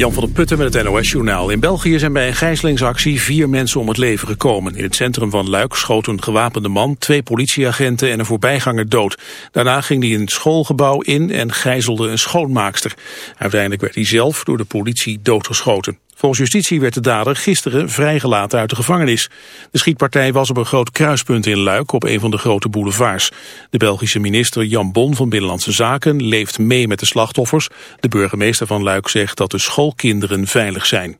Jan van der Putten met het NOS-journaal. In België zijn bij een gijzelingsactie vier mensen om het leven gekomen. In het centrum van Luik schoot een gewapende man, twee politieagenten en een voorbijganger dood. Daarna ging hij het schoolgebouw in en gijzelde een schoonmaakster. Uiteindelijk werd hij zelf door de politie doodgeschoten. Volgens justitie werd de dader gisteren vrijgelaten uit de gevangenis. De schietpartij was op een groot kruispunt in Luik op een van de grote boulevards. De Belgische minister Jan Bon van Binnenlandse Zaken leeft mee met de slachtoffers. De burgemeester van Luik zegt dat de schoolkinderen veilig zijn.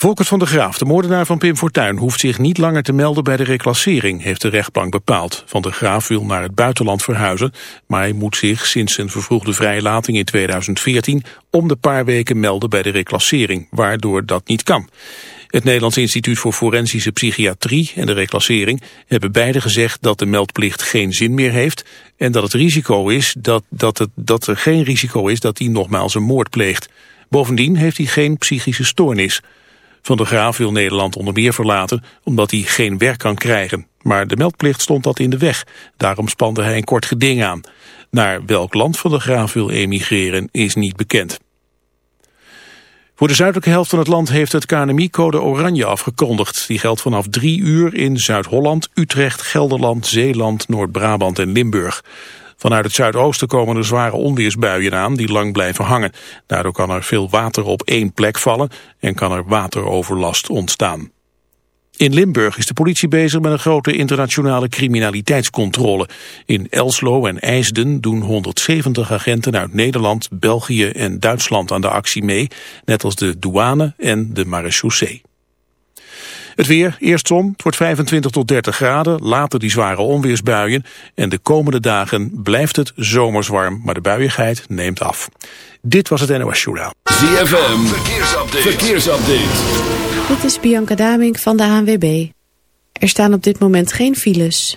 Volkert van der Graaf, de moordenaar van Pim Fortuyn, hoeft zich niet langer te melden bij de reclassering, heeft de rechtbank bepaald. Van der Graaf wil naar het buitenland verhuizen, maar hij moet zich sinds zijn vervroegde vrijlating in 2014 om de paar weken melden bij de reclassering, waardoor dat niet kan. Het Nederlands Instituut voor Forensische Psychiatrie en de reclassering hebben beide gezegd dat de meldplicht geen zin meer heeft en dat het risico is dat, dat, het, dat er geen risico is dat hij nogmaals een moord pleegt. Bovendien heeft hij geen psychische stoornis. Van der Graaf wil Nederland onder meer verlaten omdat hij geen werk kan krijgen. Maar de meldplicht stond dat in de weg. Daarom spande hij een kort geding aan. Naar welk land Van der Graaf wil emigreren is niet bekend. Voor de zuidelijke helft van het land heeft het KNMI code oranje afgekondigd. Die geldt vanaf drie uur in Zuid-Holland, Utrecht, Gelderland, Zeeland, Noord-Brabant en Limburg. Vanuit het zuidoosten komen er zware onweersbuien aan die lang blijven hangen. Daardoor kan er veel water op één plek vallen en kan er wateroverlast ontstaan. In Limburg is de politie bezig met een grote internationale criminaliteitscontrole. In Elslo en IJsden doen 170 agenten uit Nederland, België en Duitsland aan de actie mee, net als de douane en de marechaussee. Het weer, eerst zon, het wordt 25 tot 30 graden, later die zware onweersbuien. En de komende dagen blijft het zomers warm, maar de buiigheid neemt af. Dit was het NOS Journaal. ZFM, verkeersupdate. verkeersupdate. Dit is Bianca Daming van de ANWB. Er staan op dit moment geen files.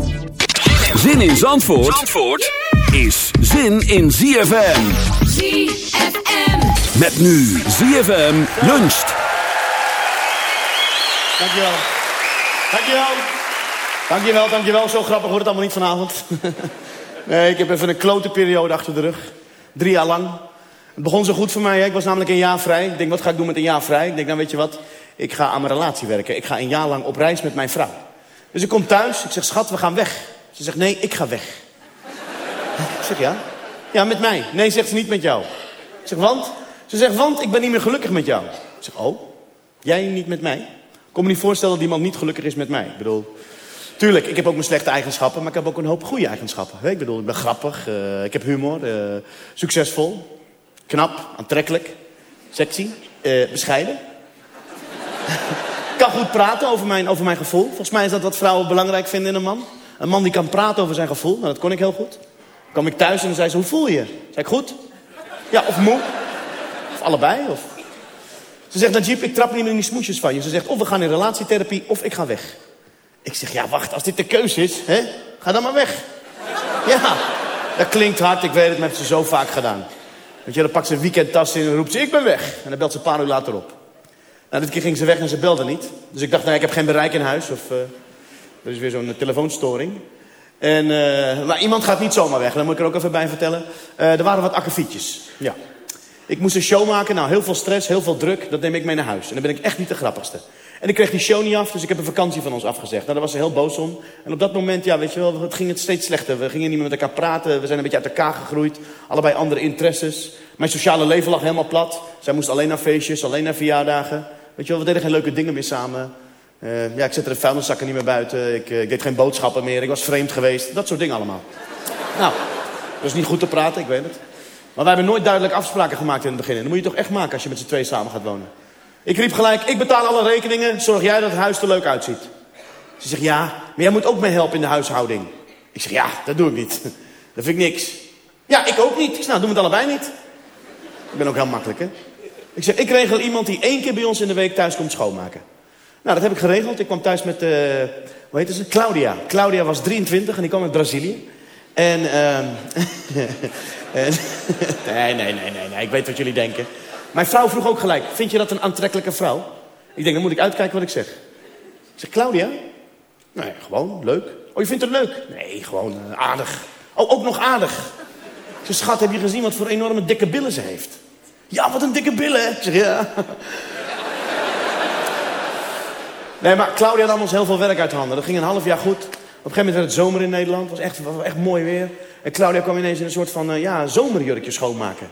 Zin in Zandvoort, Zandvoort is zin in ZFM. ZFM. Met nu ZFM luncht. Dankjewel. Dankjewel. Dankjewel, dankjewel. Zo grappig wordt het allemaal niet vanavond. nee, ik heb even een klote periode achter de rug. Drie jaar lang. Het begon zo goed voor mij. Hè. Ik was namelijk een jaar vrij. Ik denk, wat ga ik doen met een jaar vrij? Ik denk, nou weet je wat? Ik ga aan mijn relatie werken. Ik ga een jaar lang op reis met mijn vrouw. Dus ik kom thuis. Ik zeg, schat, we gaan weg. Ze zegt, nee, ik ga weg. ik zeg, ja? Ja, met mij. Nee, zegt ze, niet met jou. Ik zeg, want? Ze zegt, want ik ben niet meer gelukkig met jou. Ik zeg, oh? Jij niet met mij? Ik kon me niet voorstellen dat iemand niet gelukkig is met mij. Ik bedoel, tuurlijk, ik heb ook mijn slechte eigenschappen, maar ik heb ook een hoop goede eigenschappen. Ik bedoel, ik ben grappig, eh, ik heb humor, eh, succesvol, knap, aantrekkelijk, sexy, eh, bescheiden. kan goed praten over mijn, over mijn gevoel. Volgens mij is dat wat vrouwen belangrijk vinden in een man. Een man die kan praten over zijn gevoel, nou, dat kon ik heel goed. kwam ik thuis en dan zei ze, hoe voel je? Zei ik, goed. Ja, of moe. Of allebei, of... Ze zegt, Najib, ik trap niet meer in die smoesjes van je. Ze zegt, of we gaan in relatietherapie, of ik ga weg. Ik zeg, ja, wacht, als dit de keuze is, hè, ga dan maar weg. Ja, Dat klinkt hard, ik weet het, maar heeft ze zo vaak gedaan. Weet je, dan pakt ze een weekendtas in en roept ze, ik ben weg. En dan belt ze een paar uur later op. Nou, dit keer ging ze weg en ze belde niet. Dus ik dacht, nou, ik heb geen bereik in huis. Of eh, er is weer zo'n telefoonstoring. En, eh, maar iemand gaat niet zomaar weg, dat moet ik er ook even bij vertellen. Eh, er waren wat akkefietjes. Ja. Ik moest een show maken, nou, heel veel stress, heel veel druk. Dat neem ik mee naar huis. En dan ben ik echt niet de grappigste. En ik kreeg die show niet af, dus ik heb een vakantie van ons afgezegd. Nou, daar was ze heel boos om. En op dat moment, ja, weet je wel, het ging het steeds slechter. We gingen niet meer met elkaar praten, we zijn een beetje uit elkaar gegroeid. Allebei andere interesses. Mijn sociale leven lag helemaal plat. Zij moest alleen naar feestjes, alleen naar verjaardagen. Weet je wel, we deden geen leuke dingen meer samen. Eh, ja, ik zette de vuilniszakken niet meer buiten. Ik, eh, deed geen boodschappen meer. Ik was vreemd geweest. Dat soort dingen allemaal. nou, dat is niet goed te praten, ik weet het. Maar wij hebben nooit duidelijk afspraken gemaakt in het begin. Dat moet je toch echt maken als je met z'n twee samen gaat wonen. Ik riep gelijk, ik betaal alle rekeningen. Zorg jij dat het huis er leuk uitziet. Ze zegt, ja, maar jij moet ook mee helpen in de huishouding. Ik zeg, ja, dat doe ik niet. Dat vind ik niks. Ja, ik ook niet. Ik nou, doen we het allebei niet. Ik ben ook heel makkelijk, hè. Ik zeg, ik regel iemand die één keer bij ons in de week thuis komt schoonmaken. Nou, dat heb ik geregeld. Ik kwam thuis met, eh hoe heet ze? Claudia. Claudia was 23 en die kwam uit Brazilië. En, ehm en nee, nee, nee, nee, nee, ik weet wat jullie denken. Mijn vrouw vroeg ook gelijk, vind je dat een aantrekkelijke vrouw? Ik denk, dan moet ik uitkijken wat ik zeg. Ik zeg, Claudia? Nou ja, gewoon, leuk. Oh, je vindt het leuk? Nee, gewoon eh, aardig. Oh, ook nog aardig. Zeg, schat, heb je gezien wat voor enorme dikke billen ze heeft? Ja, wat een dikke billen? Ik zeg, ja. Nee, maar Claudia nam ons heel veel werk uit handen. Dat ging een half jaar goed. Op een gegeven moment werd het zomer in Nederland. Het was echt, was echt mooi weer. En Claudia kwam ineens in een soort van eh, ja, zomerjurkje schoonmaken.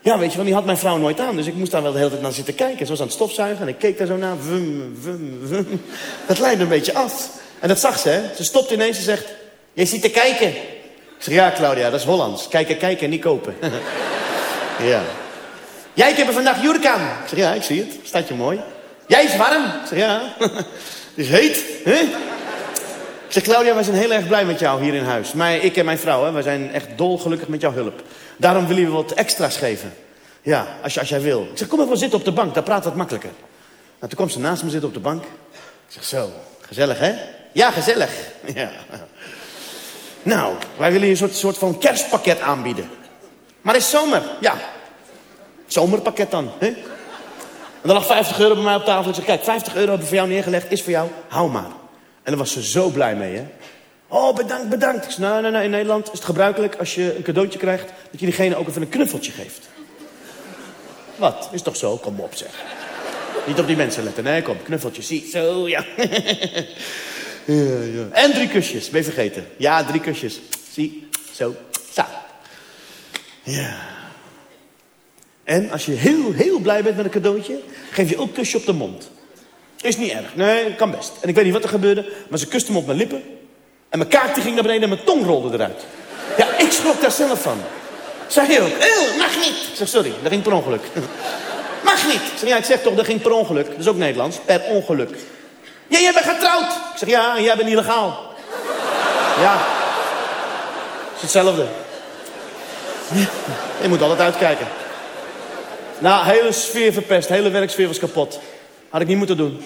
Ja, weet je, want die had mijn vrouw nooit aan. Dus ik moest daar wel de hele tijd naar zitten kijken. Ze was aan het stofzuigen en ik keek daar zo naar. Vum, vum, vum. Dat leidde een beetje af. En dat zag ze, hè. Ze stopt ineens en zegt... Jij zit te kijken. Ik zeg, ja, Claudia, dat is Hollands. Kijken, kijken en niet kopen. ja. Jij, heb er vandaag jurk aan. Ik zeg, ja, ik zie het. Staat je mooi. Jij is warm. Ik zeg, ja. Het is heet, hè? Ik zeg, Claudia, wij zijn heel erg blij met jou hier in huis. Maar ik en mijn vrouw, hè, wij zijn echt dolgelukkig met jouw hulp. Daarom willen we wat extra's geven. Ja, als, je, als jij wil. Ik zeg, kom even zitten op de bank, daar praat wat makkelijker. Nou, toen kwam ze naast me zitten op de bank. Ik zeg, zo, gezellig hè? Ja, gezellig. Ja. Nou, wij willen je een soort, soort van kerstpakket aanbieden. Maar het is zomer, ja. Zomerpakket dan, hè? En er lag 50 euro bij mij op tafel. Ik zeg, kijk, 50 euro hebben we voor jou neergelegd, is voor jou, hou maar. En daar was ze zo blij mee, hè. Oh, bedankt, bedankt. Ik zeg, nou, nou, nou, in Nederland is het gebruikelijk als je een cadeautje krijgt... dat je diegene ook even een knuffeltje geeft. Wat? Is toch zo? Kom op, zeg. Niet op die mensen letten. Nee, kom, knuffeltje. Zie, zo, ja. ja, ja. En drie kusjes, ben je vergeten. Ja, drie kusjes. Zie, zo, zo. Ja. En als je heel, heel blij bent met een cadeautje... geef je ook een kusje op de mond. Is niet erg. Nee, kan best. En ik weet niet wat er gebeurde, maar ze kuste hem op mijn lippen. En mijn kaart die ging naar beneden en mijn tong rolde eruit. Ja, ik schrok daar zelf van. Je ook, eh, mag niet. Zeg, sorry, dat ging per ongeluk. mag niet. Ik zeg, ja, ik zeg toch, dat ging per ongeluk. Dat is ook Nederlands, per ongeluk. Ja, jij bent getrouwd. Ik zeg, ja, en jij bent illegaal. ja. Is hetzelfde. Je moet altijd uitkijken. Nou, hele sfeer verpest, hele werksfeer was kapot. Had ik niet moeten doen.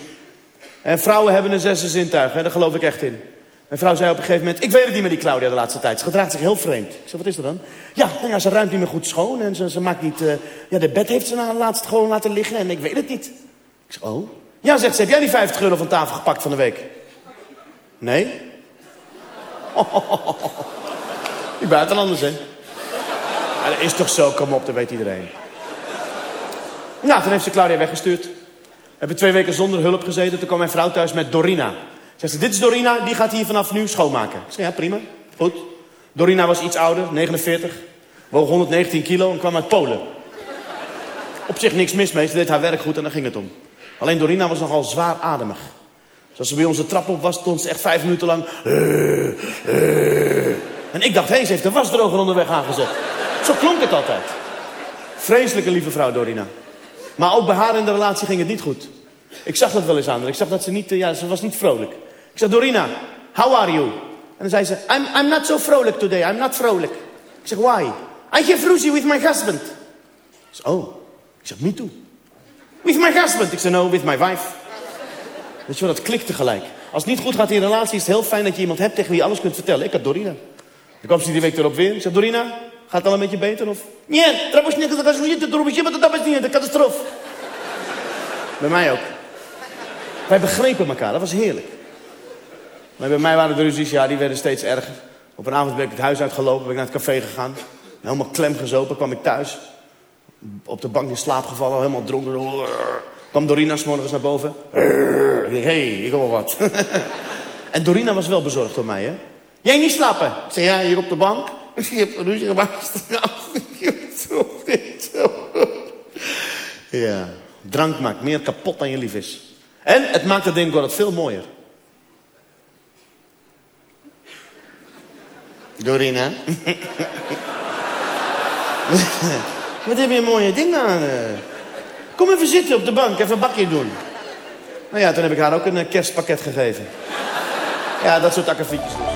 En vrouwen hebben een zesde zintuig, daar geloof ik echt in. Mijn vrouw zei op een gegeven moment, ik weet het niet met die Claudia de laatste tijd. Ze gedraagt zich heel vreemd. Ik zei, wat is er dan? Ja, nou ja ze ruimt niet meer goed schoon en ze, ze maakt niet... eh, ja, de bed heeft ze na laatst gewoon laten liggen en ik weet het niet. Ik zeg, oh? Ja, zegt ze, heb jij die 50 euro van tafel gepakt van de week? Nee? Die buitenlanders, hè? Ja, dat is toch zo, kom op, dat weet iedereen. Nou, toen heeft ze Claudia weggestuurd. We hebben twee weken zonder hulp gezeten. Toen kwam mijn vrouw thuis met Dorina. Zegt ze, dit is Dorina, die gaat hier vanaf nu schoonmaken. Ik zeg, ja, prima. Goed. Dorina was iets ouder, 49. Woog 119 kilo en kwam uit Polen. Op zich niks mis mee, ze deed haar werk goed en daar ging het om. Alleen Dorina was nogal zwaar-ademig. Dus als ze bij ons de trap op was, stond ze echt vijf minuten lang... "Eh, eh." En ik dacht, hé, ze heeft de wasdroger onderweg aangezet. Zo klonk het altijd. Vreselijke lieve vrouw, Dorina. Maar ook bij haar in de relatie ging het niet goed. Ik zag dat wel eens aan. Ik zag dat ze niet, eh, ja, ze was niet vrolijk. Ik zeg, Dorina, how are you? En dan zei ze, I'm, I'm not so vrolijk today. I'm not vrolijk. Ik zeg, why? I have ruzie with my husband. Zeg, oh. Ik zeg, me too. With my husband. Ik zeg, no, with my wife. Weet je wel, dat klikt tegelijk. Als het niet goed gaat in een relatie, is het heel fijn dat je iemand hebt tegen wie je alles kunt vertellen. Ik had Dorina. Dan kwam ze die week erop weer. Ik zei, Dorina, gaat het al een beetje beter? Of, nee, trouwens niet, dat is niet, dat is niet, dat is niet, een catastrofe. Bij mij ook. Wij begrepen elkaar, dat was heerlijk. Maar bij mij waren de ruzies, ja, die werden steeds erger. Op een avond ben ik het huis uitgelopen, ben ik naar het café gegaan. Helemaal klemgezopen, kwam ik thuis. Op de bank in slaap gevallen, helemaal dronken. Kwam Dorina morgens naar boven. Hé, hey, ik wel wat. en Dorina was wel bezorgd door mij, hè. Jij niet slapen? Ik zei, ja, hier op de bank. Je hebt ruzie gemaakt. ja, drank maakt meer kapot dan je lief is. En het maakt het denk ik wel veel mooier. Dorina. Wat heb je een mooie ding aan? eh? Kom even zitten op de bank, even een bakje doen. Nou ja, toen heb ik haar ook een eh, kerstpakket gegeven. Ja, dat soort akkefietjes dus.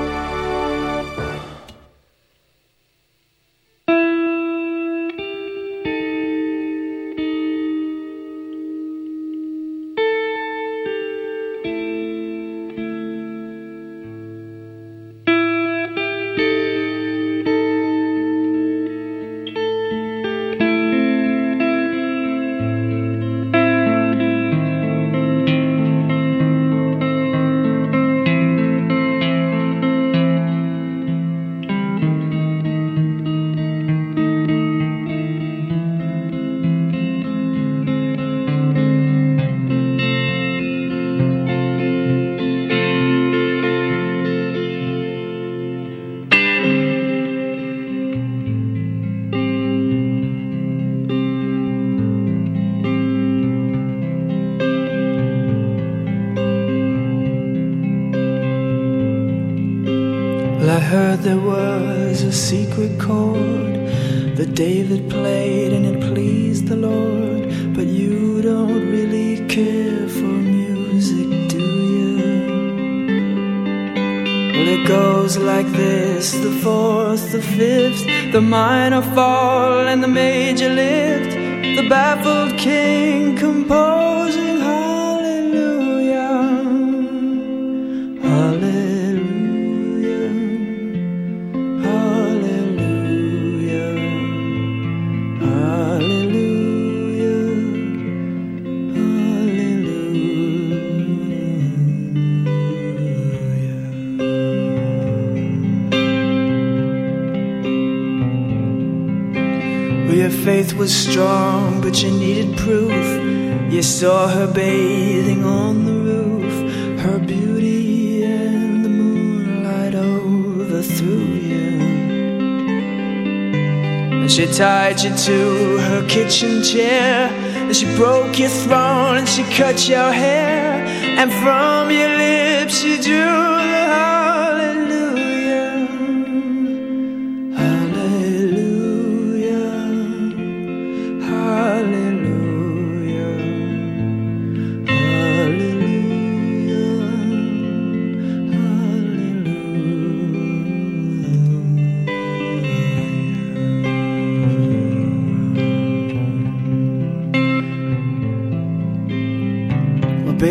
Tied you to her kitchen chair, and she broke your throne, and she cut your hair, and from your lips she drew the hallelujah.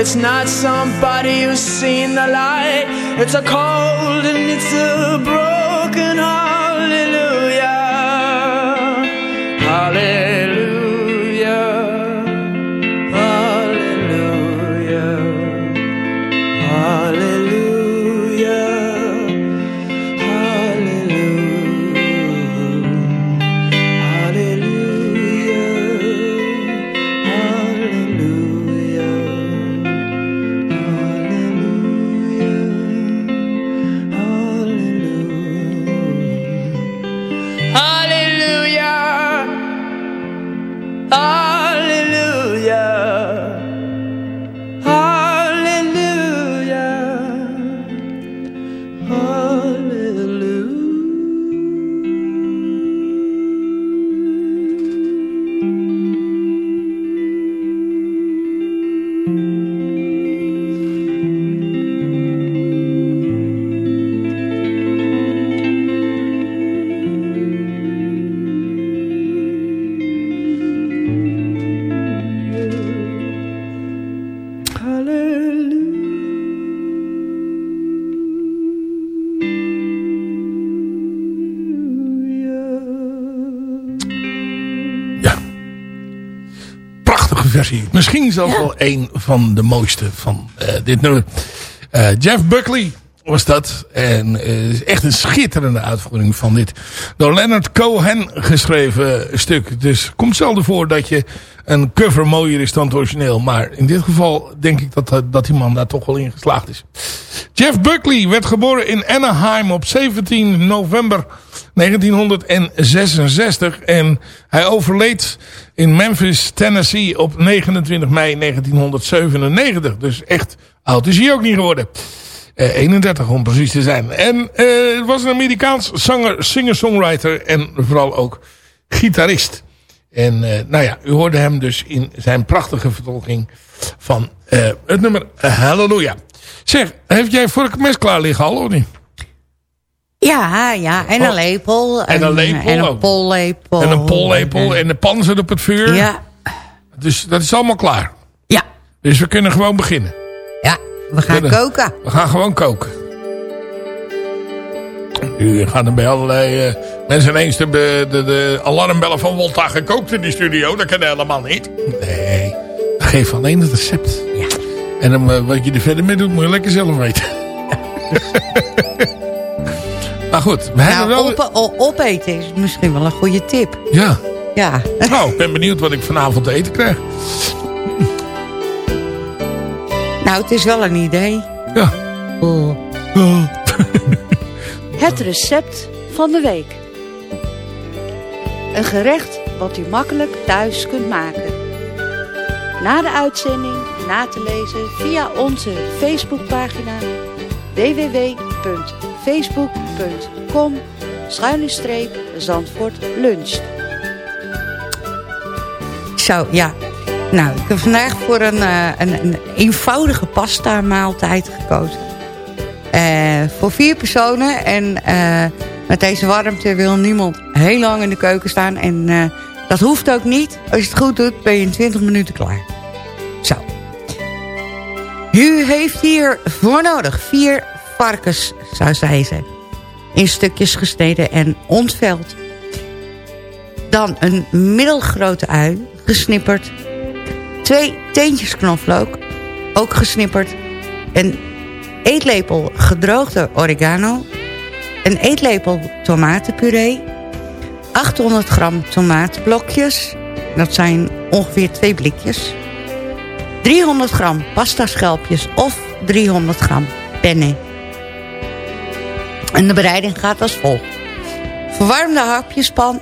It's not somebody who's seen the light. It's a cold and it's a versie. Misschien zelfs wel een van de mooiste van eh, dit nummer. Eh, Jeff Buckley was dat. En eh, is echt een schitterende uitvoering van dit door Leonard Cohen geschreven stuk. Dus komt zelden voor dat je een cover mooier is dan het origineel. Maar in dit geval denk ik dat, dat die man daar toch wel in geslaagd is. Jeff Buckley werd geboren in Anaheim op 17 november 1966. En hij overleed in Memphis, Tennessee op 29 mei 1997. Dus echt oud is hij ook niet geworden. Eh, 31 om precies te zijn. En eh, het was een Amerikaans zanger, singer-songwriter en vooral ook gitarist. En eh, nou ja, u hoorde hem dus in zijn prachtige vertolking van eh, het nummer Hallelujah. Zeg, heeft jij vorige mes klaar liggen al of niet? Ja, ja. En een lepel. En een lepel En een pollepel. En een pollepel en de pan zit op het vuur. Ja. Dus dat is allemaal klaar. Ja. Dus we kunnen gewoon beginnen. We gaan Kunnen. koken. We gaan gewoon koken. U gaat er bij allerlei eh, mensen ineens de, de, de alarmbellen van Volta gekookt in die studio. Dat kan helemaal niet. Nee, geef alleen het recept. Ja. En dan, eh, wat je er verder mee doet, moet je lekker zelf weten. maar goed, we hebben Nou, wel... op, o- opeten is misschien wel een goede tip. Ja, Ja. nou, ik ben benieuwd wat ik vanavond te eten krijg. Nou, het is wel een idee. Ja. Oh. Het recept van de week. Een gerecht wat u makkelijk thuis kunt maken. Na de uitzending na te lezen via onze Facebookpagina www.facebook.com Zandvoort luncht. Zo, ja. Nou, ik heb vandaag voor een, eh, een, een eenvoudige pasta maaltijd gekozen. Eh, voor vier personen. En eh, met deze warmte wil niemand heel lang in de keuken staan. En dat hoeft ook niet. Als je het goed doet, ben je in 20 minuten klaar. Zo. U heeft hier voor nodig vier varkens, zou zij zijn. In stukjes gesneden en ontveld. Dan een middelgrote ui, gesnipperd. Twee teentjes knoflook, ook gesnipperd. Een eetlepel gedroogde oregano. Een eetlepel tomatenpuree. 800 gram tomatenblokjes. Dat zijn ongeveer twee blikjes. 300 gram pasta schelpjes of 300 gram penne. En de bereiding gaat als volgt. Verwarm de hapjespan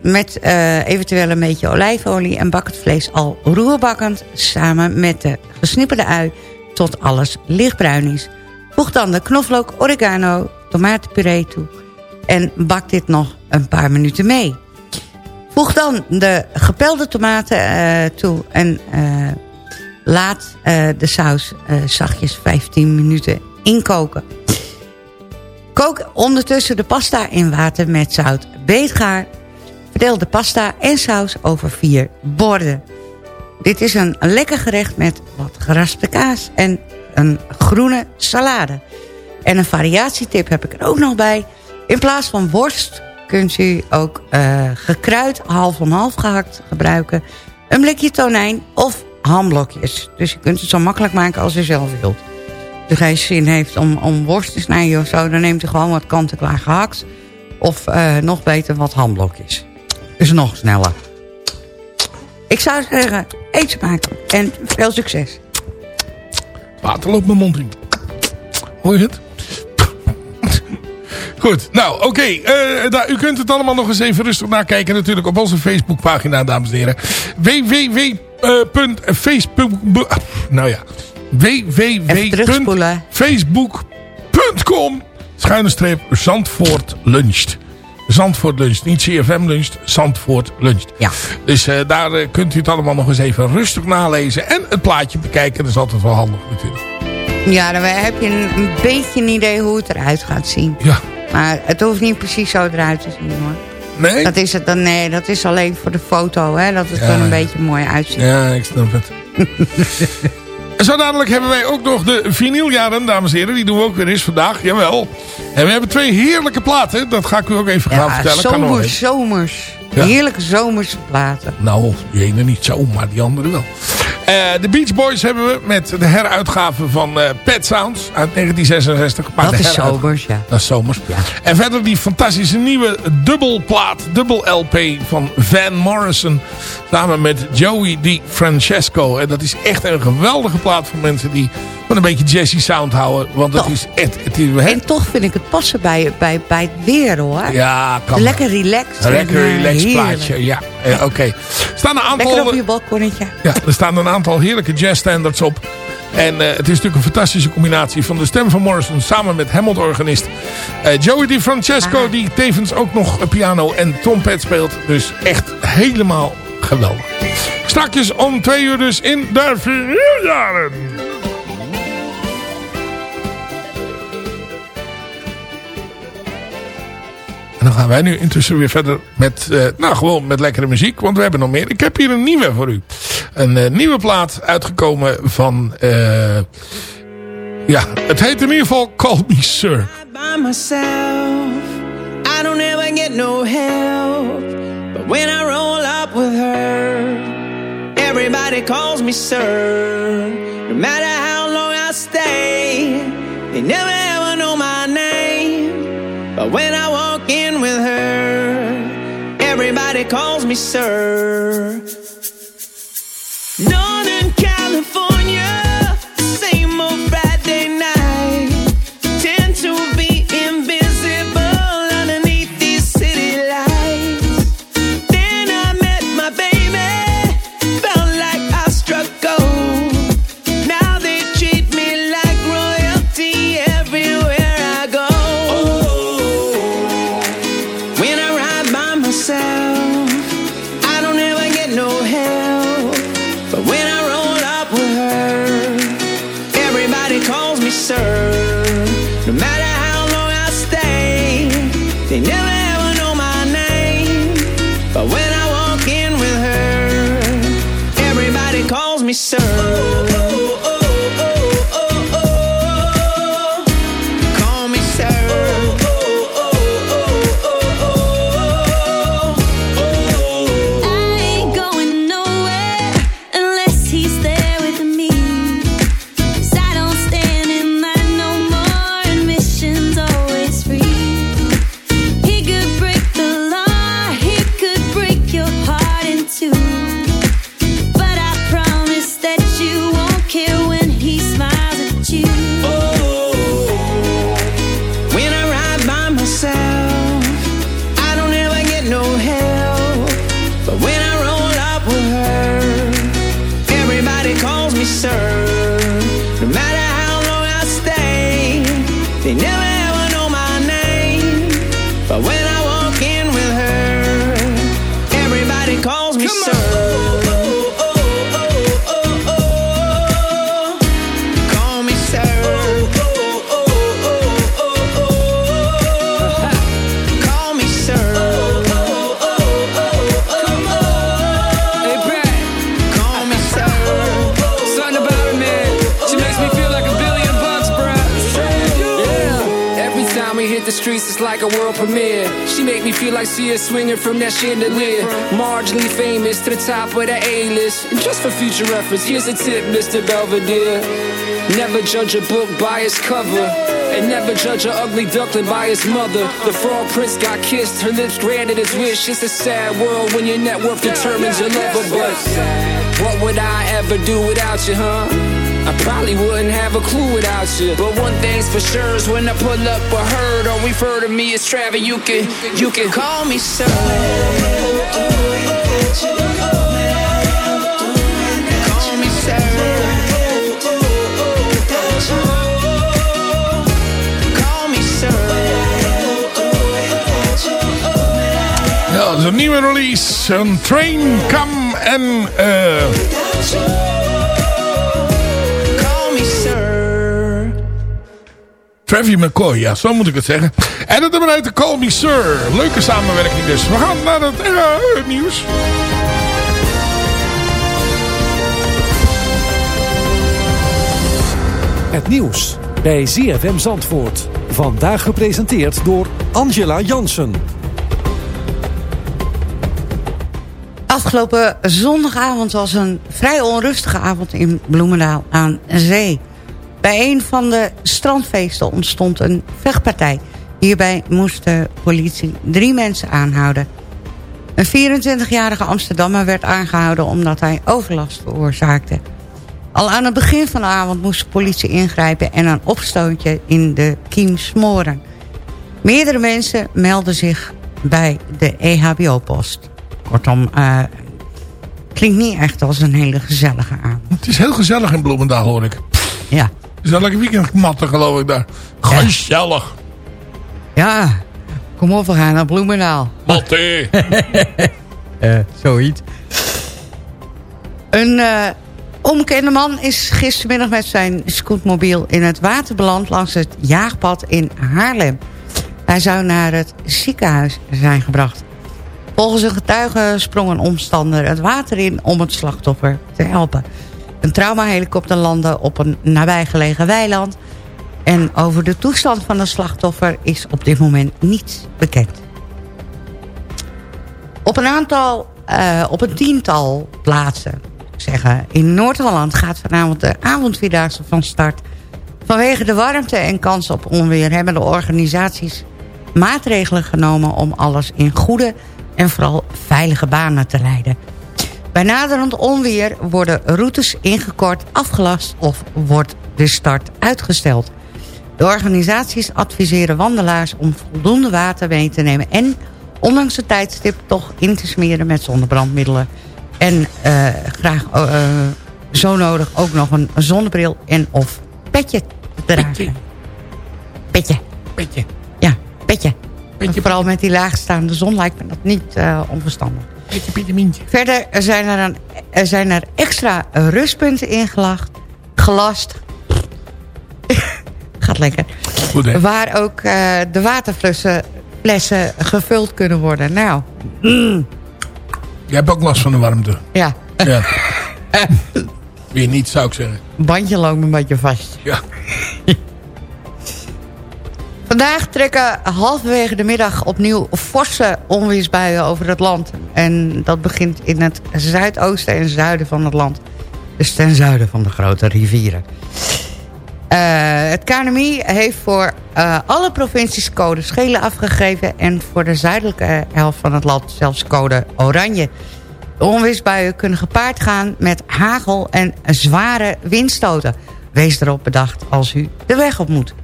met eh, eventueel een beetje olijfolie en bak het vlees al roerbakkend samen met de gesnipperde ui tot alles lichtbruin is. Voeg dan de knoflook, oregano, tomatenpuree toe en bak dit nog een paar minuten mee. Voeg dan de gepelde tomaten eh, toe en eh, laat de saus zachtjes 15 minuten inkoken. Kook ondertussen de pasta in water met zout beetgaar. Verdeel de pasta en saus over vier borden. Dit is een lekker gerecht met wat geraspte kaas en een groene salade. En een variatietip heb ik er ook nog bij. In plaats van worst kunt u ook eh, gekruid, half om half gehakt gebruiken. Een blikje tonijn of hamblokjes. Dus je kunt het zo makkelijk maken als u zelf wilt. U geen zin heeft om, om worst te snijden of zo... dan neemt u gewoon wat kant-en-klaar gehakt. Of eh, nog beter wat hamblokjes. Is nog sneller. Ik zou zeggen, eet smakelijk en veel succes. Water loopt mijn mond in. Hoor je het? Goed, nou oké. eh, nou, u kunt het allemaal nog eens even rustig nakijken. Natuurlijk op onze Facebookpagina, dames en heren. www.facebook... nou ja. www.facebook.com Schuine streep Zandvoort luncht. Zandvoort luncht. Niet CFM luncht, Zandvoort luncht. Ja. Dus eh, daar eh, kunt u het allemaal nog eens even rustig nalezen. En het plaatje bekijken. Dat is altijd wel handig natuurlijk. Ja, dan heb je een, een beetje een idee hoe het eruit gaat zien. Ja. Maar het hoeft niet precies zo eruit te zien hoor. Nee? Dat is het dan, nee, dat is alleen voor de foto, hè. Dat het Ja, er een beetje mooi uitziet. Ja, ik snap het. En Zo dadelijk hebben wij ook nog de vinyljaren, dames en heren. Die doen we ook weer eens vandaag, jawel. En we hebben twee heerlijke platen. Dat ga ik u ook even gaan vertellen. Kan zomers, even. zomers. Ja. Heerlijke zomerse platen. Nou, die ene niet zo, maar die andere wel. Eh, de Beach Boys hebben we met de heruitgave van eh, Pet Sounds uit 1966. Maar Dat is zomers, ja. Dat is zomers. En verder die fantastische nieuwe dubbelplaat, dubbel LP van Van Morrison. Samen met Joey Di Francesco. En dat is echt een geweldige plaat voor mensen die van een beetje jazzy sound houden. Want het Toch. is echt... Het is? En toch vind ik het passen bij, bij, bij het weer hoor. Ja, kan Lekker relaxed. Lekker eh, relaxed plaatje. Ja, eh, oké. Er staan een aantal... Lekker op je balkonnetje. Ja, er staan een aantal heerlijke jazzstandards op. En eh, het is natuurlijk een fantastische combinatie van de stem van Morrison samen met Hammond-organist eh, Joey Di Francesco, Ah. die tevens ook nog piano en trompet speelt. Dus echt helemaal geweldig. Strakjes om twee uur dus in de vinyljaren. En dan gaan wij nu intussen weer verder met, eh, nou gewoon met lekkere muziek. Want we hebben nog meer. Ik heb hier een nieuwe voor u. Een eh, nieuwe plaat uitgekomen van, eh, ja, het heet in ieder geval Call Me Sir. by myself. I don't ever get no help. But when I roll up with her, everybody calls me sir. Calls me sir. Northern it's like a world premiere. She make me feel like she is swinging from that chandelier. Marginally famous to the top of the A-list. And just for future reference, here's a tip, Mr. Belvedere. Never judge a book by its cover. And never judge an ugly duckling by his mother. The frog prince got kissed, her lips granted his wish. It's a sad world when your net worth determines your lover. But what would I ever do without you, huh? I probably wouldn't have a clue without you. But one thing's for sure is when I pull up a herd or refer to me as Travis, you can, you can call me sir. Call me sir. Ja, dat is een nieuwe release. Een Train Come en... eh Travis McCoy, ja, zo moet ik het zeggen. En het nummer uit de Call Me Sir. Leuke samenwerking dus. We gaan naar het nieuws. Het nieuws bij ZFM Zandvoort. Vandaag gepresenteerd door Angela Jansen. Afgelopen zondagavond was een vrij onrustige avond in Bloemendaal aan zee. Bij een van de strandfeesten ontstond een vechtpartij. Hierbij moest de politie drie mensen aanhouden. Een 24-jarige Amsterdammer werd aangehouden omdat hij overlast veroorzaakte. Al aan het begin van de avond moest de politie ingrijpen en een opstootje in de kiem smoren. Meerdere mensen melden zich bij de EHBO-post. Kortom, eh, klinkt niet echt als een hele gezellige avond. Het is heel gezellig in Bloemendaal, hoor ik. Ja. Gezellige weekendmatten, geloof ik daar. Gezellig. Ja, kom op, we gaan naar Bloemendaal. Matte. Eh, zoiets. Een eh, onbekende man is gistermiddag met zijn scootmobiel in het water beland langs het jaagpad in Haarlem. Hij zou naar het ziekenhuis zijn gebracht. Volgens een getuige sprong een omstander het water in om het slachtoffer te helpen. Een traumahelikopter landde op een nabijgelegen weiland. En over de toestand van de slachtoffer is op dit moment niets bekend. Op een aantal, eh, op een tiental plaatsen zeggen, in Noord-Holland gaat vanavond de avondvierdaagse van start. Vanwege de warmte en kans op onweer hebben de organisaties maatregelen genomen om alles in goede en vooral veilige banen te leiden. Bij naderend onweer worden routes ingekort, afgelast of wordt de start uitgesteld. De organisaties adviseren wandelaars om voldoende water mee te nemen... en ondanks het tijdstip toch in te smeren met zonnebrandmiddelen. En eh, graag eh, zo nodig ook nog een zonnebril en of petje te dragen. Petje. Petje. Ja, petje. En vooral met die laagstaande zon lijkt me dat niet eh, onverstandig. Verder zijn er, een, er zijn er extra rustpunten ingelacht, gelast. Gaat lekker. Goed? Waar ook eh, de waterflessen flessen gevuld kunnen worden. Nou, Je hebt ook last van de warmte. ja. Ja. Weer niet, zou ik zeggen. Bandje loopt een beetje vast. Ja. Vandaag trekken halverwege de middag opnieuw forse onweersbuien over het land. En dat begint in het zuidoosten en zuiden van het land. Dus ten zuiden van de grote rivieren. Eh, het KNMI heeft voor eh, alle provincies code schelen afgegeven... en voor de zuidelijke helft van het land zelfs code oranje. De onweersbuien kunnen gepaard gaan met hagel en zware windstoten. Wees erop bedacht als u de weg op moet.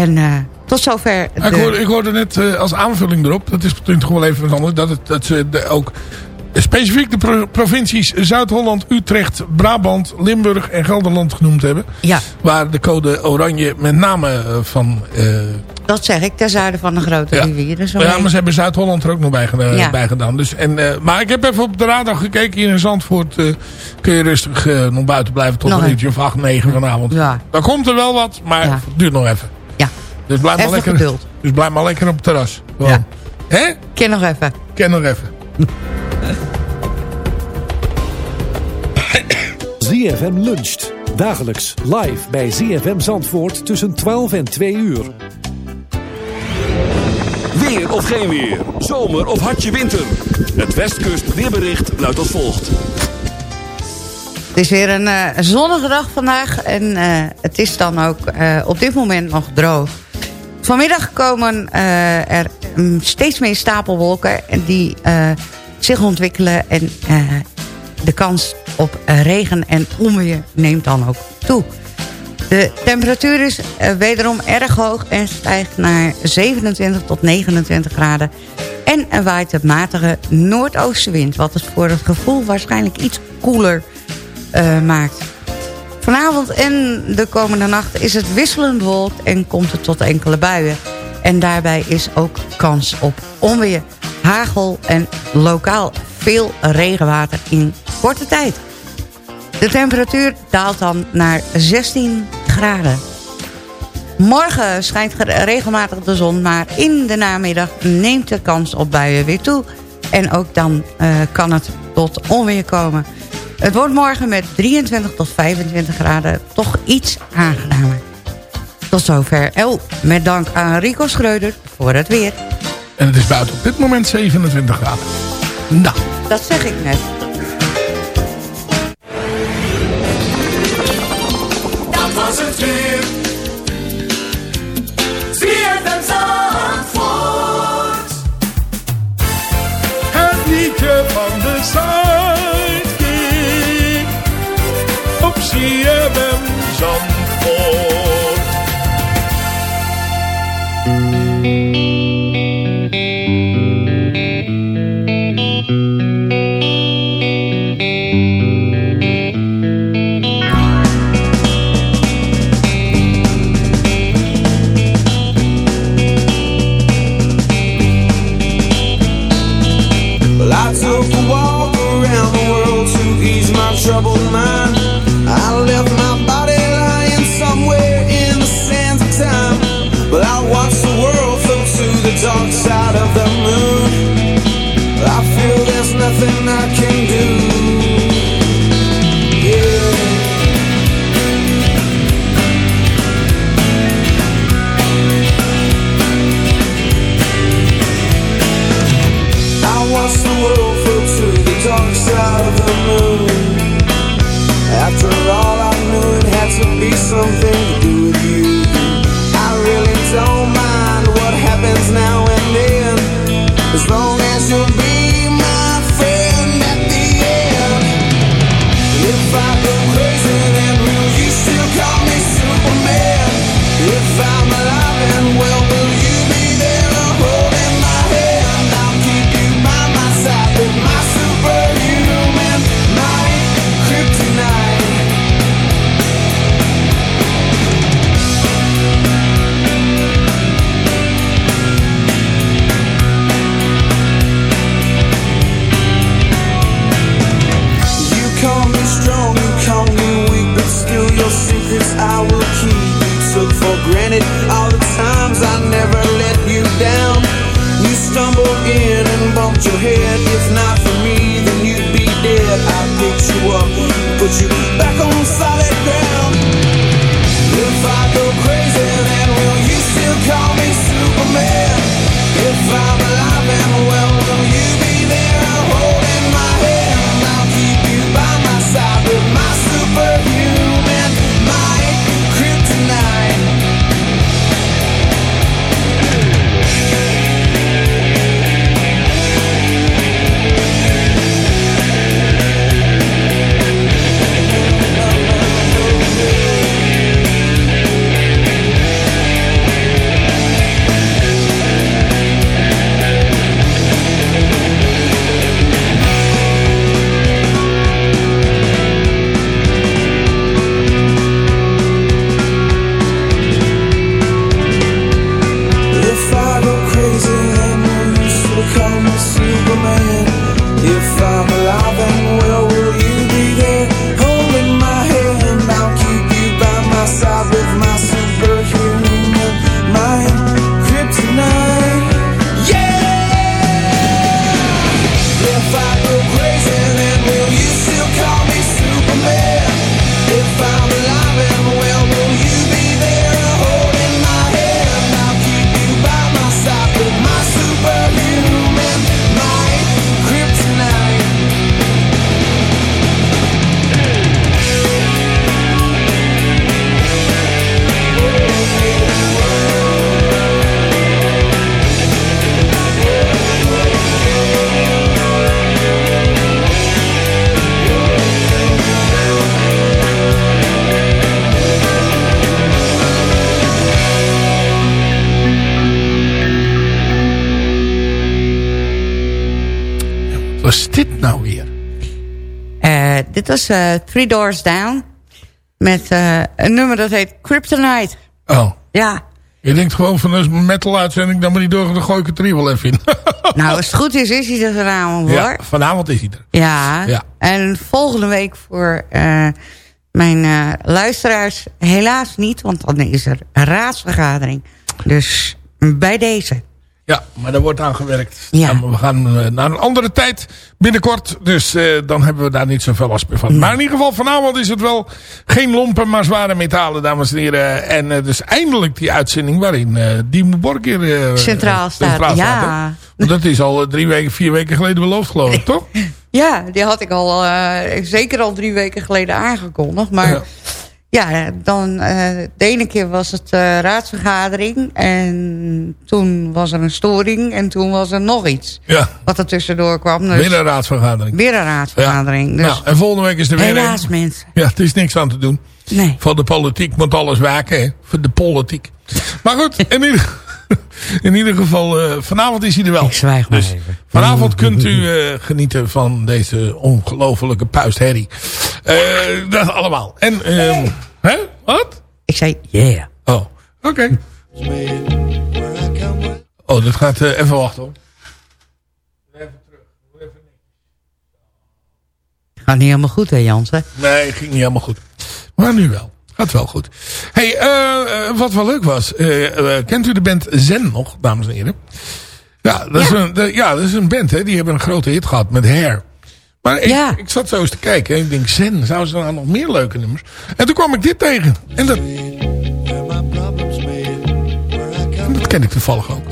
En eh, tot zover... Maar Ik, de- hoorde, ik hoorde net eh, als aanvulling erop, dat is natuurlijk gewoon even wat anders, dat, het, dat ze de- ook specifiek de pro- provincies Zuid-Holland, Utrecht, Brabant, Limburg en Gelderland genoemd hebben. Ja. Waar de code oranje met name eh, van... Dat zeg ik, ten zuiden van de grote Ja. rivieren. Zo ja, maar ze hebben Zuid-Holland er ook nog bij, Ja. bij gedaan. Dus, en, maar ik heb even op de radar gekeken hier in Zandvoort. kun je rustig nog buiten blijven tot Nog een uurtje of acht, negen vanavond. Ja. Dan komt er wel wat, maar het duurt nog even. Ja. Dus blijf, maar Even lekker, geduld. dus blijf maar lekker op het terras. Gewoon. Ja. Hè? Ken nog even. Ken nog even. ZFM luncht. Dagelijks live bij ZFM Zandvoort tussen 12 en 2 uur. Weer of geen weer. Zomer of hartje winter. Het Westkust weerbericht luidt als volgt. Het is weer een eh, zonnige dag vandaag. En eh, het is dan ook eh, op dit moment nog droog. Vanmiddag komen er mm, steeds meer stapelwolken. en Die zich ontwikkelen. En de kans op regen en onweer neemt dan ook toe. De temperatuur is wederom erg hoog en stijgt naar 27 tot 29 graden. En er waait een matige noordoostenwind... wat het voor het gevoel waarschijnlijk iets koeler maakt. Vanavond en de komende nacht is het wisselend bewolkt... en komt het tot enkele buien. En daarbij is ook kans op onweer, hagel en lokaal veel regenwater in korte tijd. De temperatuur daalt dan naar 16 graden. Morgen schijnt regelmatig de zon, maar in de namiddag neemt de kans op buien weer toe. En ook dan eh, kan het tot onweer komen. Het wordt morgen met 23 tot 25 graden toch iets aangenamer. Tot zover. Oh, met dank aan Rico Schreuder voor het weer. En het is buiten op dit moment 27 graden. Nou, Dat zeg ik net. Dat was het weer. ZFM Zandvoort. het liedje van de Sidekick. CFM Zandvoort. dark side of the moon. I feel there's nothing I can eh, Three Doors Down. Met eh, een nummer dat heet Kryptonite. Oh. Ja. Je denkt gewoon van een metal uitzending, dan maar die door, dan gooi ik het er wel even in. Nou, als het goed is, is hij er vanavond hoor. ja, vanavond is hij er. Ja. Ja. En volgende week voor eh, mijn luisteraars helaas niet. Want dan is er een raadsvergadering. Dus bij deze. Ja, maar daar wordt aan gewerkt. Ja. En we gaan eh, naar een andere tijd binnenkort. Dus eh, dan hebben we daar niet zoveel last meer van. Maar in ieder geval vanavond is het wel geen lompen, maar zware metalen, dames en heren. En eh, dus eindelijk die uitzending waarin eh Dimo Borgir eh, Centraal staat, ja. Want dat is al drie weken, vier weken geleden beloofd geloof ik, toch? Ja, die had ik al zeker al drie weken geleden aangekondigd. Maar Ja. Ja, dan eh, de ene keer was het eh, raadsvergadering. En toen was er een storing. En toen was er nog iets. Ja. Wat er tussendoor kwam. Dus Weer een raadsvergadering. Weer een raadsvergadering. Dus Nou, en volgende week is er weer helaas een. mensen. Ja, het is niks aan te doen. Nee. Van de politiek moet alles waken, hè. Voor de politiek. Maar goed, in ieder, in ieder geval, eh, vanavond is hij er wel. Ik zwijg maar dus even. Vanavond kunt u eh, genieten van deze ongelofelijke puistherrie. Eh dat allemaal. En, ehm hè? Wat? Ik zei, yeah. Oh, oké. Oh, dat gaat even wachten hoor. Gaat niet helemaal goed hè Jansen? Nee, ging niet helemaal goed. Maar nu wel. Gaat wel goed. hey, eh, eh, wat wel leuk was. eh, kent u de band Zen nog, dames en heren? Ja, dat, Is, een, de- ja, dat is een band, hè. Die hebben een grote hit gehad met Hair. Maar ik, ik zat zo eens te kijken. En ik denk, Zen, zouden ze nou nog meer leuke nummers? En toen kwam ik dit tegen. En dat... En dat ken ik toevallig ook.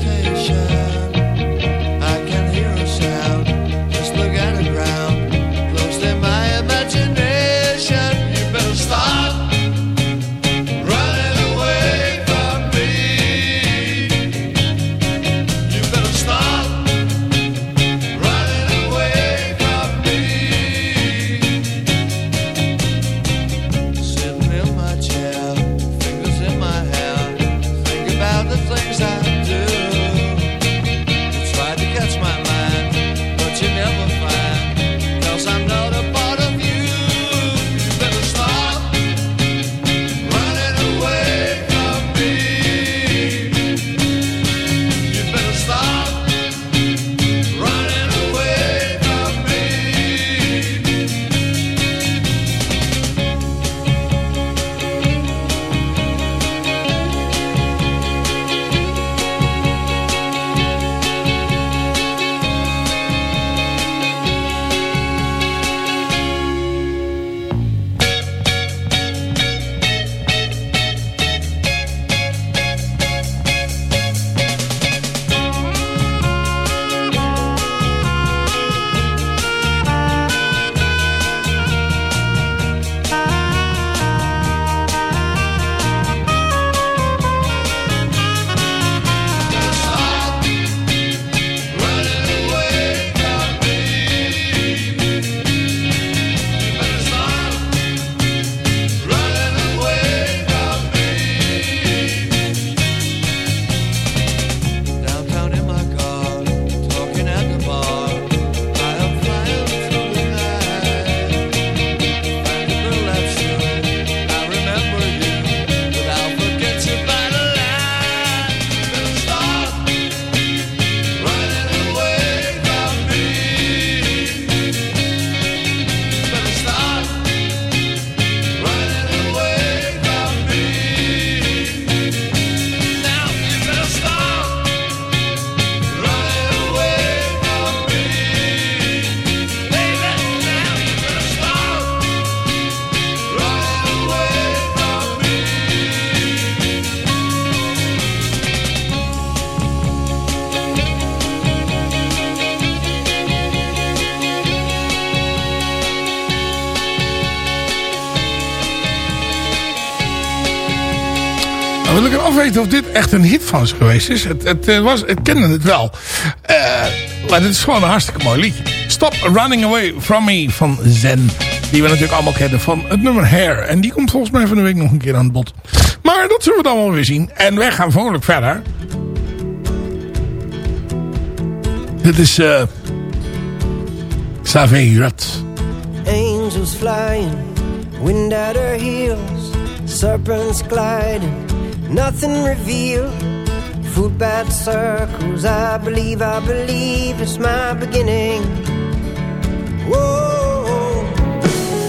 Afweten of dit echt een hit van ze geweest is. Het, het, eh, was, ik kende het wel. Eh, maar dit is gewoon een hartstikke mooi liedje. Stop Running Away From Me van Zen. Die we natuurlijk allemaal kennen van het nummer Hair. En die komt volgens mij van de week nog een keer aan het bod. Maar dat zullen we dan wel weer zien. En wij gaan vrolijk verder. Dit is... eh Xavier Rudd. Angels flying, wind at her heels, serpents gliding, nothing revealed. Food bad circles, I believe, I believe it's my beginning. Whoa,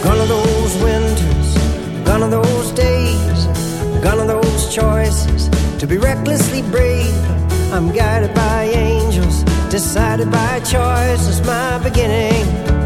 gone are those winters, gone are those days, gone are those choices to be recklessly brave. I'm guided by angels, decided by choice, it's my beginning.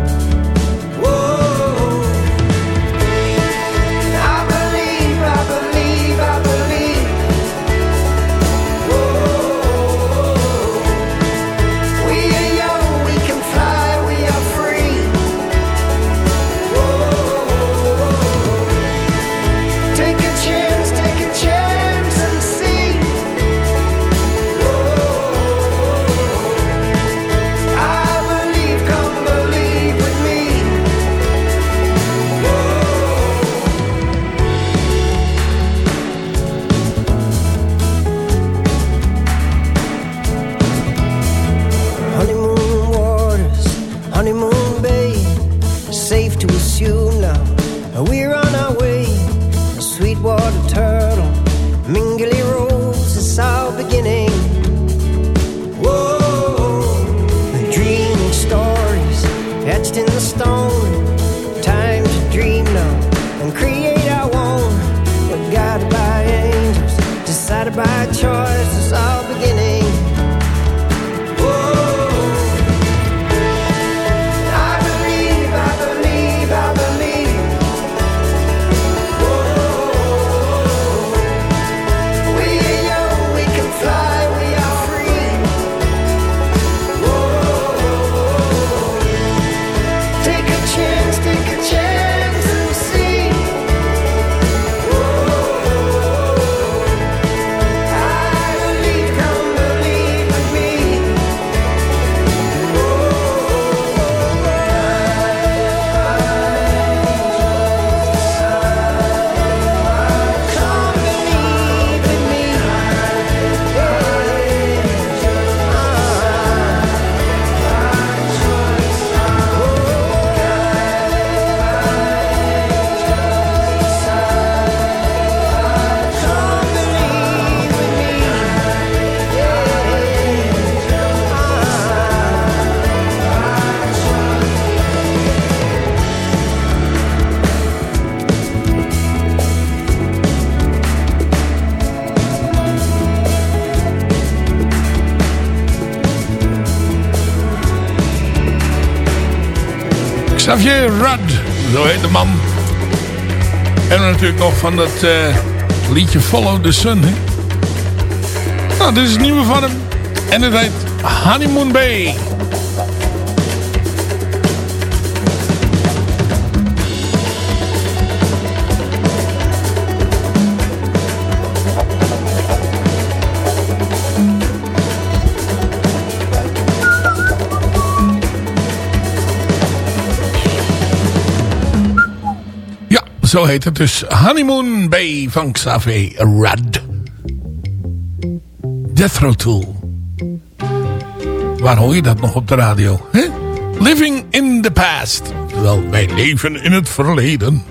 Xavier Rudd, zo heet de man. En natuurlijk nog van dat eh, liedje Follow the Sun. Hè? Nou, dit is het nieuwe van hem. En het heet Honeymoon Bay. Zo heet het dus. Honeymoon Bay van Xavier Rudd. Death Row Tool. Waar hoor je dat nog op de radio? Hè? Living in the past. Wel, wij leven in het verleden.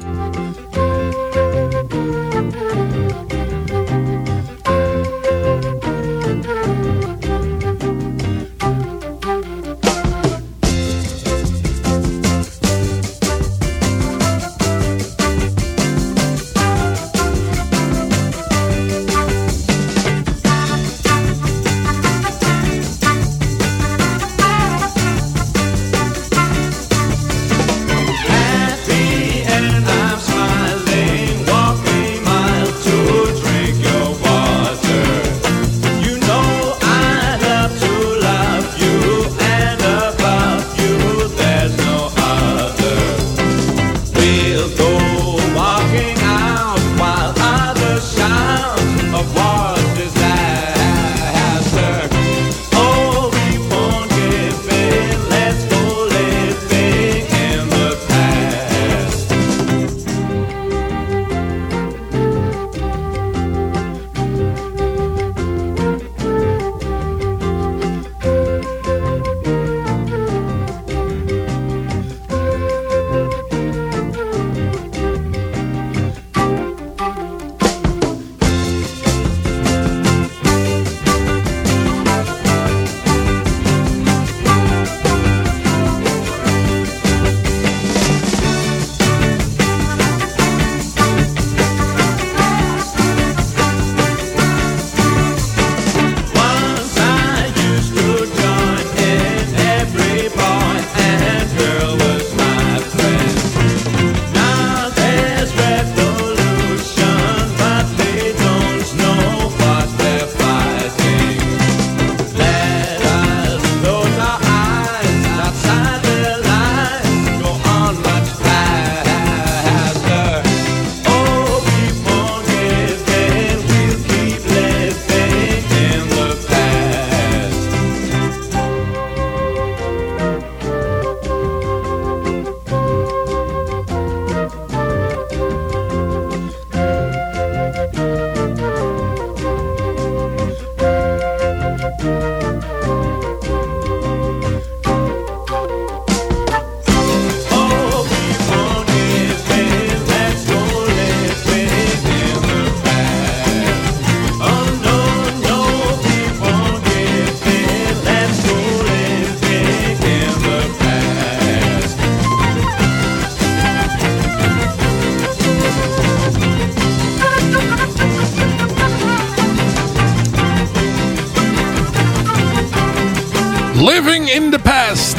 Living in the Past.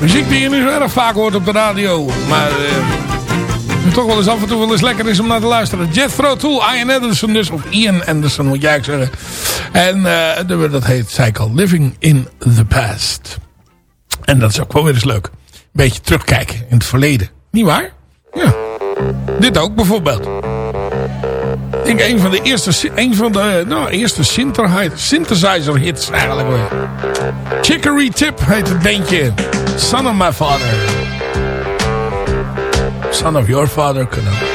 Muziek die je niet zo erg vaak hoort op de radio. Maar eh, toch wel eens af en toe wel eens lekker is om naar te luisteren. Jethro Tull, Ian Anderson dus. Of Ian Anderson moet jij zeggen. En eh, dat heet, zei ik al, Living in the Past. En dat is ook wel weer eens leuk. Beetje terugkijken in het verleden. Niet waar? Ja. Dit ook bijvoorbeeld. Ik denk een van de eerste, een van de, nou, eerste synthesizer, hits eigenlijk weer. Chicory Tip heet het bandje. Son of my father. Son of your father, kan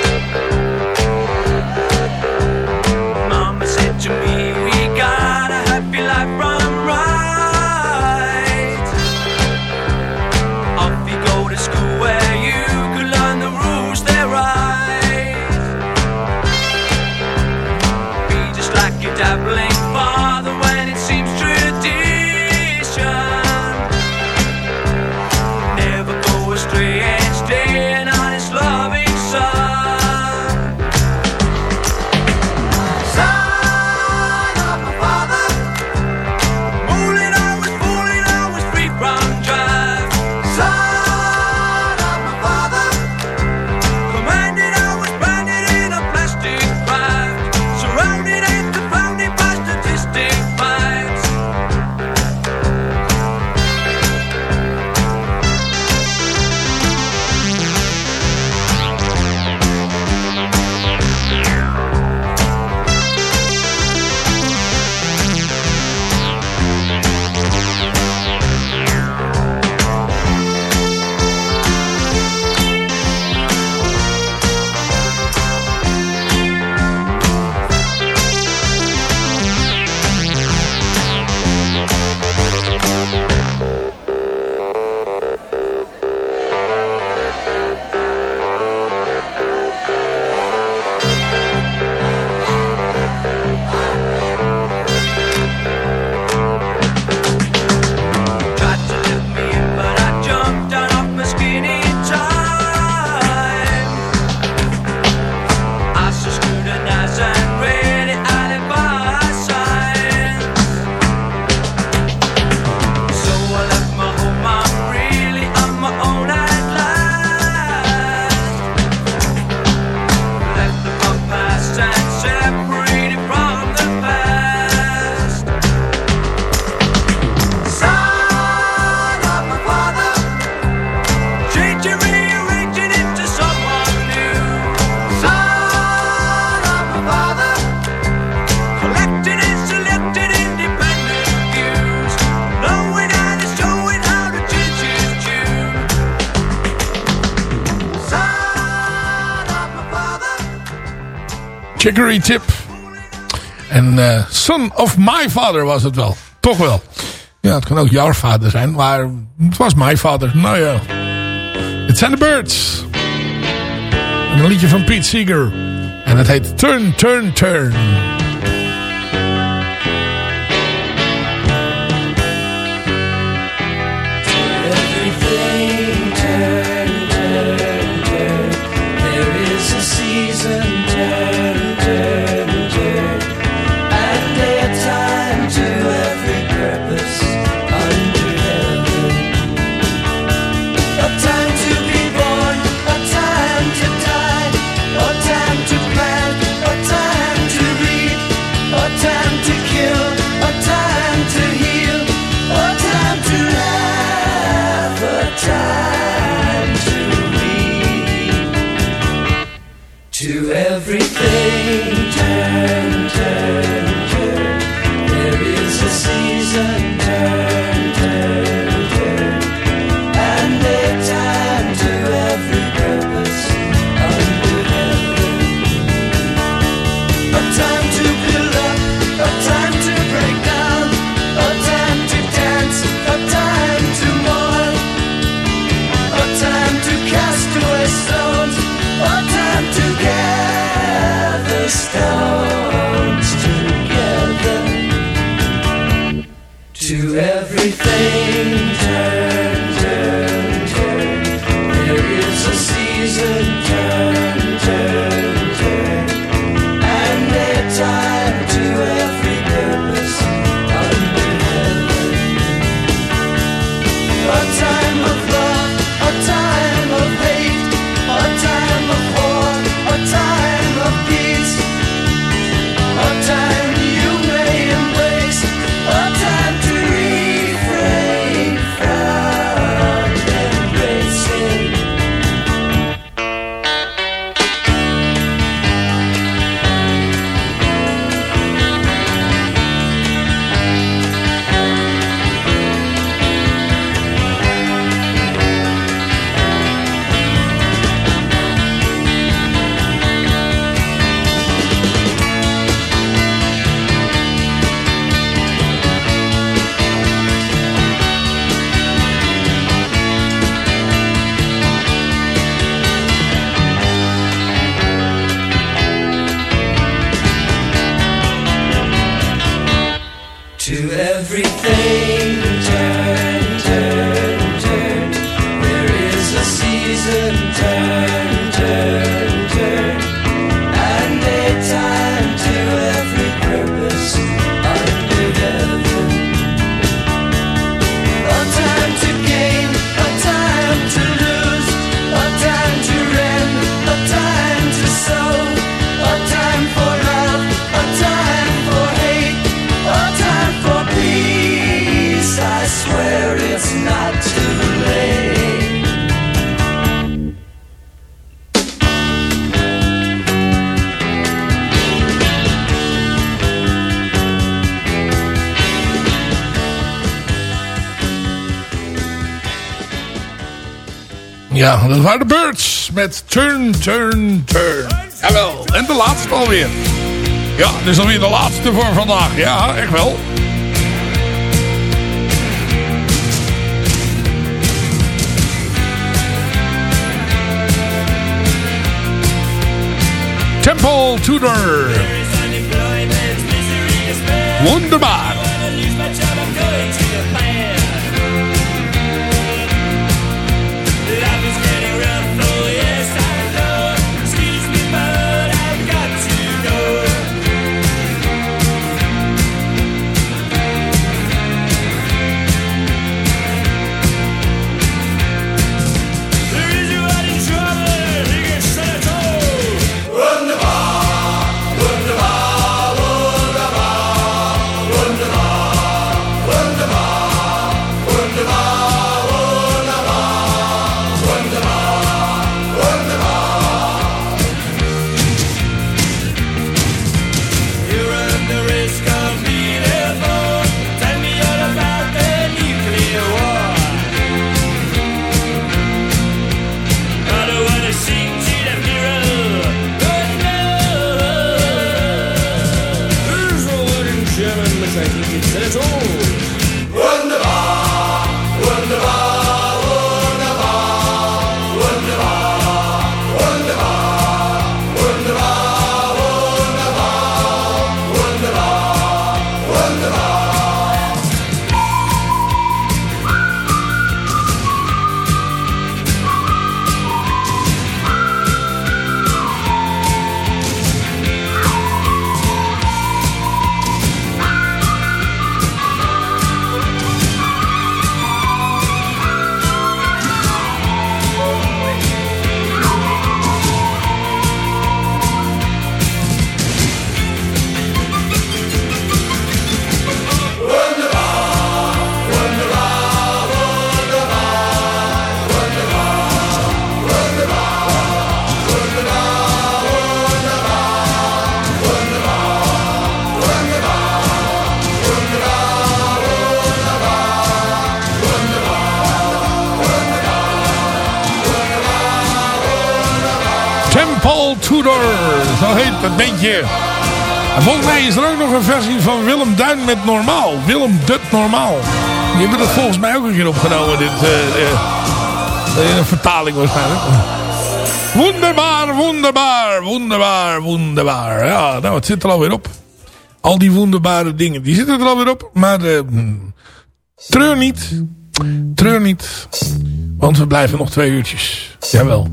Chicory Tip. En eh, Son of My Father was het wel. Toch wel. Ja, het kan ook jouw vader zijn, maar het was my father. Nou ja. Het zijn de Birds. En een liedje van Pete Seeger. En het heet Turn, Turn, Turn. Dat waren de Birds met Turn, Turn, Turn. Jawel, en de laatste alweer. Ja, dit is alweer de laatste voor vandaag. Ja, echt wel. Temple Tudor. Wunderbaar. Tudor, zo heet dat bandje. En volgens mij is er ook nog een versie van Willem Duin met Normaal. Willem Dut Normaal. Die hebben dat volgens mij ook een keer opgenomen. Dit, eh, eh, een vertaling waarschijnlijk. Wonderbaar, wonderbaar, wonderbaar, wonderbaar. Ja, nou het zit er alweer op. Al die wonderbare dingen, die zitten er alweer op. Maar hmm, treur niet. Treur niet. Want we blijven nog twee uurtjes. Jawel.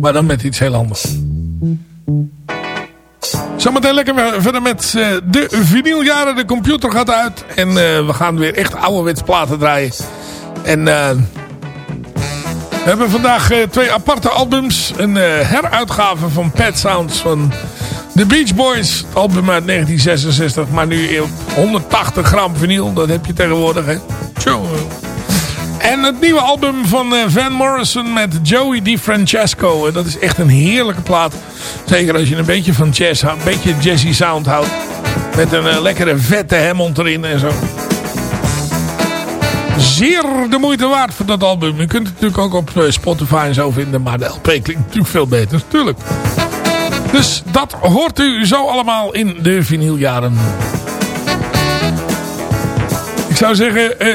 Maar dan met iets heel anders. Zometeen lekker verder met eh, de vinyljaren. De computer gaat uit. En eh, we gaan weer echt ouderwets platen draaien. En eh, we hebben vandaag twee aparte albums. Een heruitgave van Pet Sounds van The Beach Boys. Album uit 1966. Maar nu op 180 gram vinyl. Dat heb je tegenwoordig hè. En het nieuwe album van eh, Van Morrison met Joey DiFrancesco. Dat is echt een heerlijke plaat. Zeker als je een beetje van jazz houdt. Een beetje jazzy sound houdt. Met een eh, lekkere vette Hammond erin en zo. Zeer de moeite waard voor dat album. Je kunt het natuurlijk ook op eh, Spotify en zo vinden. Maar de LP klinkt natuurlijk veel beter. Natuurlijk. Dus dat hoort u zo allemaal in de vinyljaren. Ik zou zeggen, eh.